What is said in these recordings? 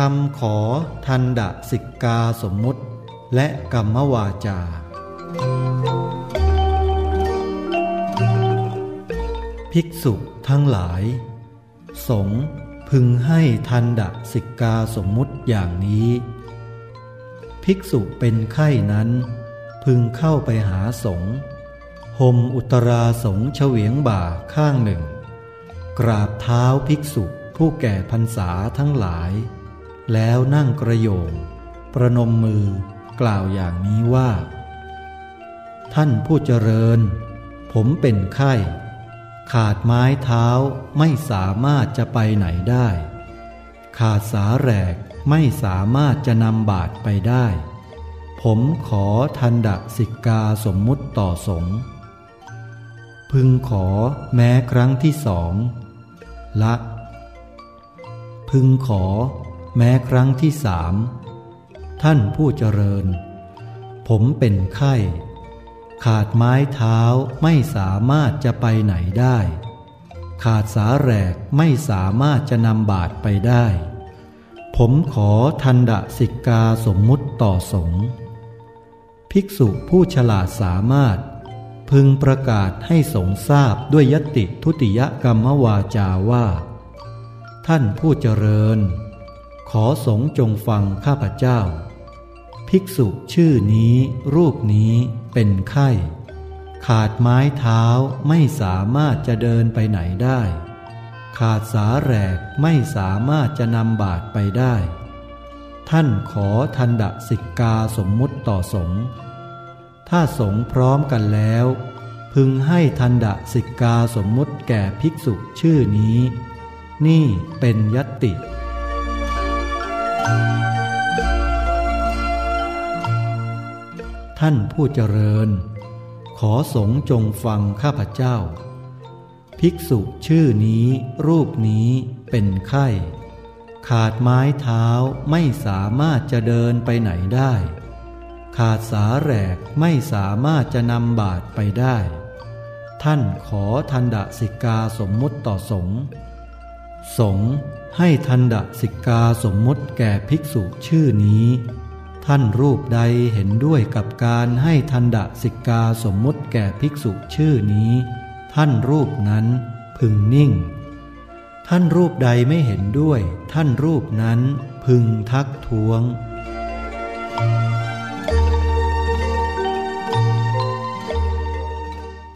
คำขอทันดะสิกกาสมมุติ และกรรมวาจา ภิกษุทั้งหลาย สงพึงให้ทันดะสิกกาสมมุติอย่างนี้ ภิกษุเป็นไข้นั้น พึงเข้าไปหาสงห่มอุตราสงเฉวียงบ่าข้างหนึ่ง กราบเท้าภิกษุผู้แก่พรรษาทั้งหลาย แล้วนั่งกระโยง ประนมมือกล่าวอย่างนี้ว่า ท่านผู้เจริญ ผมเป็นไข้ ขาดไม้เท้าไม่สามารถจะไปไหนได้ ขาดสาแหรกไม่สามารถจะนำบาทไปได้ ผมขอทันดะสิกกาสมมุติต่อสงพึงขอแม้ครั้งที่สอง ละ พึงขอ แม้ครั้งที่สามท่านผู้เจริญ ผมเป็นไข้ ขาดไม้เท้าไม่สามารถจะไปไหนได้ ขาดสาแหรกไม่สามารถจะนำบาทไปได้ ผมขอทันดะสิกกาสมมุติต่อสงฆ์ภิกษุผู้ฉลาดสามารถ พึงประกาศให้สงทราบด้วยยติทุติยกรรมวาจาว่า ท่านผู้เจริญ ขอสงจงฟังข้าพเจ้า ภิกษุชื่อนี้รูปนี้เป็นไข้ ขาดไม้เท้าไม่สามารถจะเดินไปไหนได้ ขาดสาแหรกไม่สามารถจะนำบาทไปได้ ท่านขอทันดะสิกกาสมมุติต่อสงฆ์ถ้าสงฆ์พร้อมกันแล้ว พึงให้ทันดะสิกกาสมมุติแก่ภิกษุชื่อนี้ นี่เป็นยติ ท่านผู้เจริญ ขอสงฆ์จงฟังข้าพเจ้า ภิกษุชื่อนี้รูปนี้เป็นไข้ ขาดไม้เท้าไม่สามารถจะเดินไปไหนได้ ขาดสาแหรกไม่สามารถจะนำบาทไปได้ ท่านขอทันดะสิกาสมมุติต่อสงฆ์สง ให้ทันดะสิกาสมมติแก่ภิกษุชื่อนี้ ท่านรูปใดเห็นด้วยกับการให้ทันดะสิกาสมมติแก่ภิกษุชื่อนี้ ท่านรูปนั้นพึงนิ่ง ท่านรูปใดไม่เห็นด้วย ท่านรูปนั้นพึงทักท้วง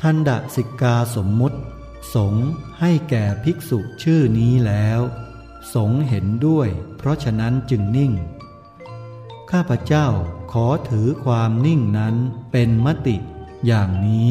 ทันดะสิกาสมมติ สงให้แก่ภิกษุชื่อนี้แล้ว สงเห็นด้วย เพราะฉะนั้นจึงนิ่ง ข้าพเจ้าขอถือความนิ่งนั้นเป็นมติอย่างนี้